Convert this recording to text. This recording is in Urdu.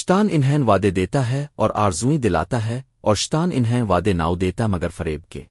شتان انہیں وعدے دیتا ہے اور آرزوئیں دلاتا ہے اور شتان انہیں وعدے ناؤ دیتا مگر فریب کے۔